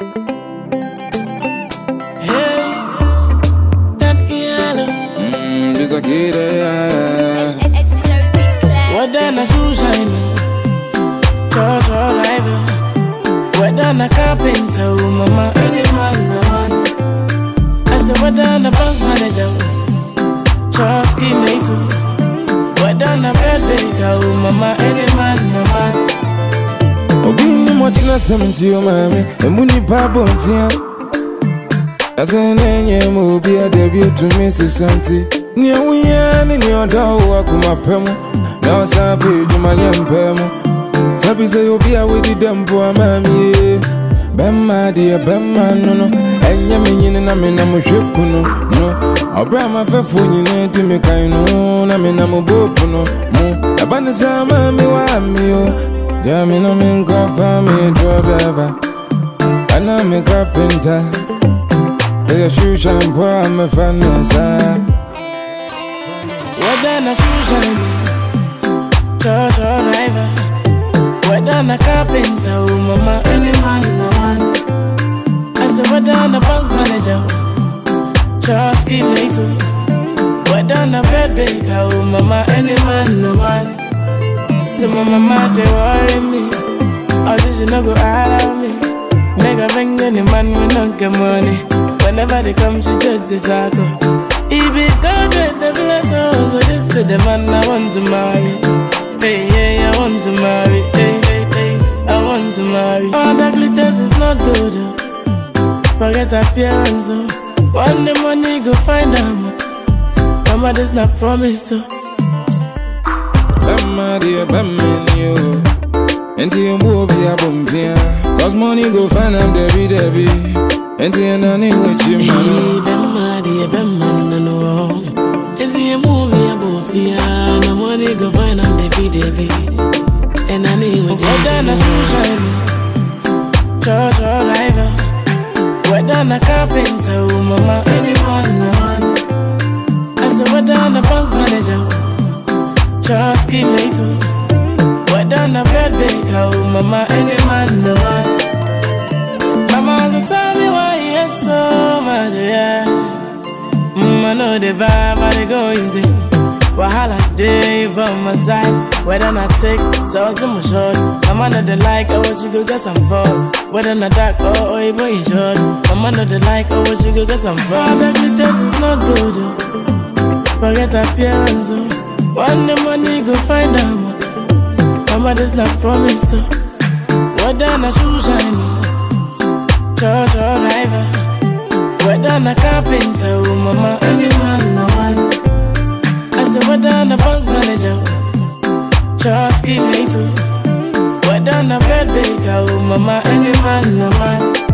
Hey, that girl. Mm, this a yeah. Whether na sunshine, church or live. Whether na carpenter, oh mama, any man. I say whether na bank manager, church scheme mate. Whether na bread baker, oh mama, any ni mo kyerɛ sɛm nti o maame ɛmu nipa bɔ mfia ɛsɛ ne ɛnyɛ ma obi adabi otumi sesa nti nea woyɛ ne nea ɔda wo akoma pɛ mu na ɔsan pɛ adwumayɛ mpɛ mu sabi sɛ obi a wodi dɛ mpo amaamie bɛmma deɛ bɛmma no no. Ɛnyɛ me nyini na menam hwɛ ku no no. Ɔbrɛ a mafɛfoɔ nyinaa di me kan no. Na menam bopu no mu ɛba ne sɛ amaame waame o gya me no menkɔfa me drɔbɛba ɛna me kapenta ɛyɛ hwehwɛ mpo a mefa no saa Whether na church or live. Whether na oh mama, any man, no man. I say whether na bank manager, scheme mate. Whether na bread baker, oh mama, any man, no man. Say my mama, they worry me. All this you no go allow me. Make a bring any man with no get money. Whenever they come, she judge the circle. If it don't get the bless oh, so this be the man I want to marry. Hey, hey, I want to marry. Hey, hey, hey, I want to marry. All that glitters is not good. oh. Forget appearance. Oh. One day money go find them. Oh. Mama, this not promise. Oh. Bɛmma deɛ bɛmma ni o enti ɛmu obi abɔ mpia cause money go find am dabi dabi enti ɛna ne wakyi ma no Hey, Bemma, dear Bemma, no, no. If you move me above here, no money go find I'm the baby. And I need what you're done, a sunshine. Bread oh mama, any man, no man. Mama, so tell me why you hate so much, yeah. I know the vibe, I dey go easy. Wahala day from my side, whether not take, so I my short. I'm under the like, I wish you go get some votes. Whether not dark or or you boy in short. I'm under the like, I wish you go get some votes. All the glitters is not good, oh. Forget appearance, oh. One day money go find them. This not promise, oh. Whether na oh church or live. Whether na carpenter, oh mama, any man, no man. I say whether na bank manager, oh. church scheme mate. Whether na bread baker, oh mama, man, no man.